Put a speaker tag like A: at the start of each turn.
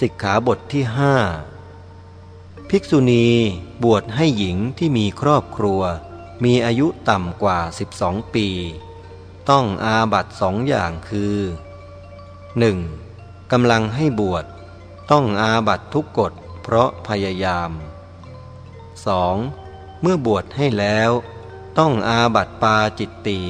A: สิกขาบทที่ห้าภิกษุณีบวชให้หญิงที่มีครอบครัว มีอายุต่ำกว่า 12 ปี ต้องอาบัตสองอย่างคือ 1. กำลังให้บวช ต้องอาบัตทุกกฎเพราะพยายาม 2. เมื่อบวชให้แล้ว ต้องอาบัตปาจิตตี